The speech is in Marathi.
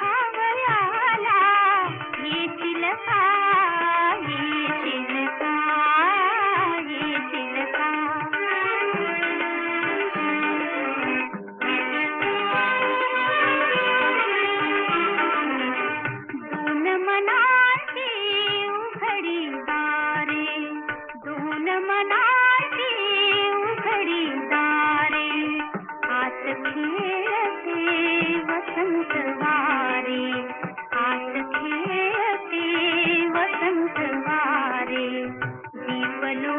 पहावयाला येशील का? बनू